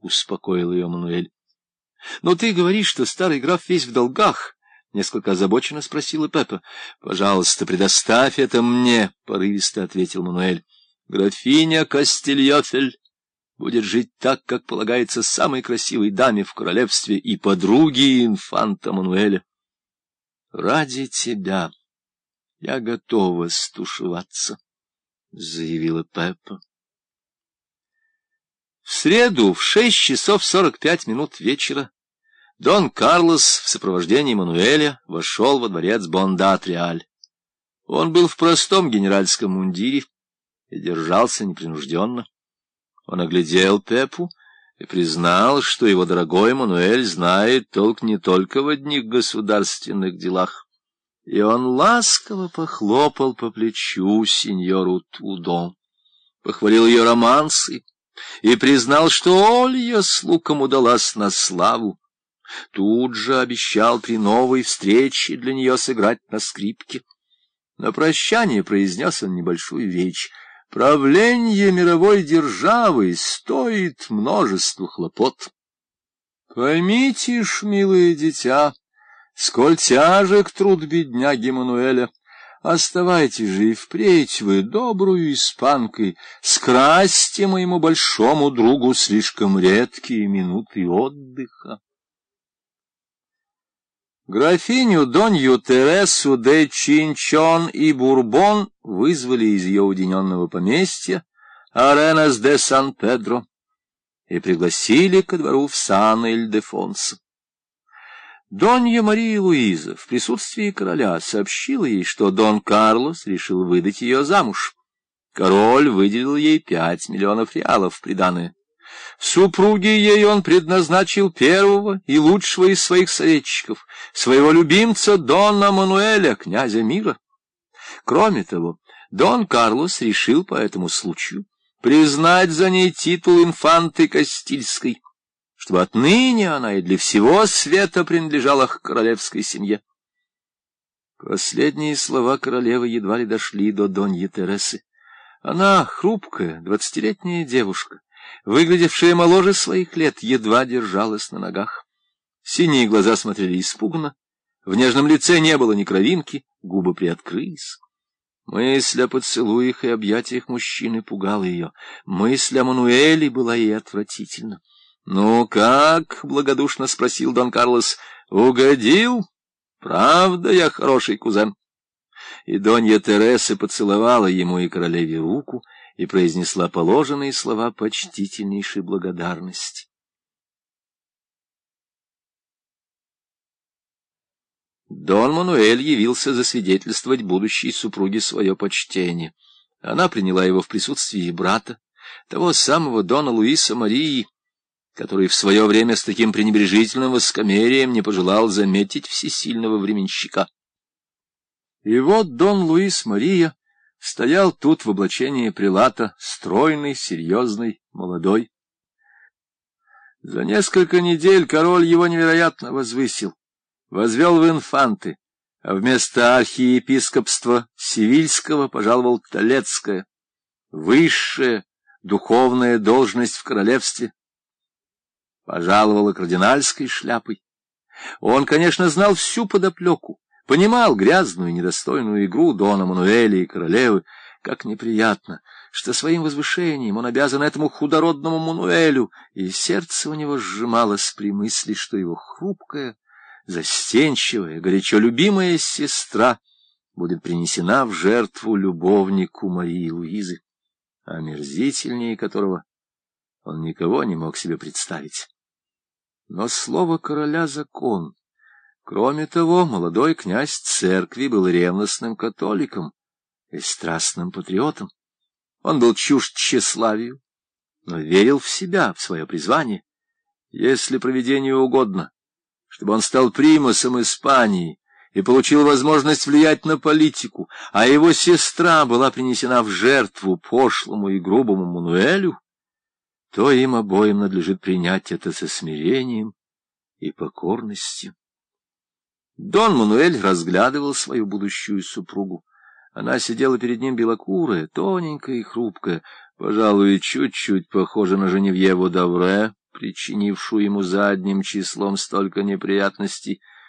— успокоил ее Мануэль. — Но ты говоришь, что старый граф весь в долгах, — несколько озабоченно спросила Пеппа. — Пожалуйста, предоставь это мне, — порывисто ответил Мануэль. — Графиня Кастильофель будет жить так, как полагается самой красивой даме в королевстве и подруге инфанта Мануэля. Ради тебя я готова стушеваться, — заявила Пеппа. Среду в шесть часов сорок пять минут вечера Дон Карлос в сопровождении Мануэля вошел во дворец Бондат-Реаль. Он был в простом генеральском мундире и держался непринужденно. Он оглядел Пепу и признал, что его дорогой Мануэль знает толк не только в одних государственных делах. И он ласково похлопал по плечу сеньору Тудо, похвалил ее романсы и признал, что Олья с луком удалась на славу. Тут же обещал при новой встрече для нее сыграть на скрипке. На прощание произнес он небольшую речь — Правление мировой державы стоит множество хлопот. Поймите ж, милое дитя, сколь тяжек труд бедняги Мануэля. Оставайте же и впредь вы добрую испанкой, скрасьте моему большому другу слишком редкие минуты отдыха. Графиню Донью Тересу де Чинчон и Бурбон вызвали из ее уединенного поместья Аренас де Сан-Педро и пригласили ко двору в Сан-Эльдефонсо. Донья Мария Луиза в присутствии короля сообщила ей, что Дон Карлос решил выдать ее замуж. Король выделил ей пять миллионов реалов приданое. Супруге ей он предназначил первого и лучшего из своих советчиков, своего любимца Дона Мануэля, князя мира. Кроме того, Дон Карлос решил по этому случаю признать за ней титул инфанты Кастильской, чтобы отныне она и для всего света принадлежала к королевской семье. Последние слова королевы едва ли дошли до Доньи Тересы. Она, хрупкая, двадцатилетняя девушка, выглядевшая моложе своих лет, едва держалась на ногах. Синие глаза смотрели испуганно, в нежном лице не было ни кровинки, губы приоткрылись. Мысль о поцелуях и объятиях мужчины пугала ее. Мысль о Мануэле была ей отвратительна. — Ну как? — благодушно спросил Дон Карлос. — Угодил? Правда, я хороший кузен. И Донья Тереса поцеловала ему и королеве руку, — и произнесла положенные слова почтительнейшей благодарности. Дон Мануэль явился засвидетельствовать будущей супруге свое почтение. Она приняла его в присутствии брата, того самого Дона Луиса Марии, который в свое время с таким пренебрежительным воскомерием не пожелал заметить всесильного временщика. И вот Дон Луис Мария стоял тут в облачении прилата, стройный, серьезный, молодой. За несколько недель король его невероятно возвысил, возвел в инфанты, а вместо архиепископства Сивильского пожаловал Толецкое, высшая духовная должность в королевстве, пожаловала кардинальской шляпой. Он, конечно, знал всю подоплеку, понимал грязную и недостойную игру Дона Мануэля и королевы, как неприятно, что своим возвышением он обязан этому худородному Мануэлю, и сердце у него сжималось при мысли, что его хрупкая, застенчивая, горячо любимая сестра будет принесена в жертву любовнику Марии Луизы, омерзительнее которого он никого не мог себе представить. Но слово короля — закон — Кроме того, молодой князь церкви был ревностным католиком и страстным патриотом. Он был чужд тщеславию, но верил в себя, в свое призвание. Если проведению угодно, чтобы он стал примасом Испании и получил возможность влиять на политику, а его сестра была принесена в жертву пошлому и грубому Мануэлю, то им обоим надлежит принять это со смирением и покорностью. Дон Мануэль разглядывал свою будущую супругу. Она сидела перед ним белокурая, тоненькая и хрупкая, пожалуй, чуть-чуть похожа на Женевьеву Давре, причинившую ему задним числом столько неприятностей,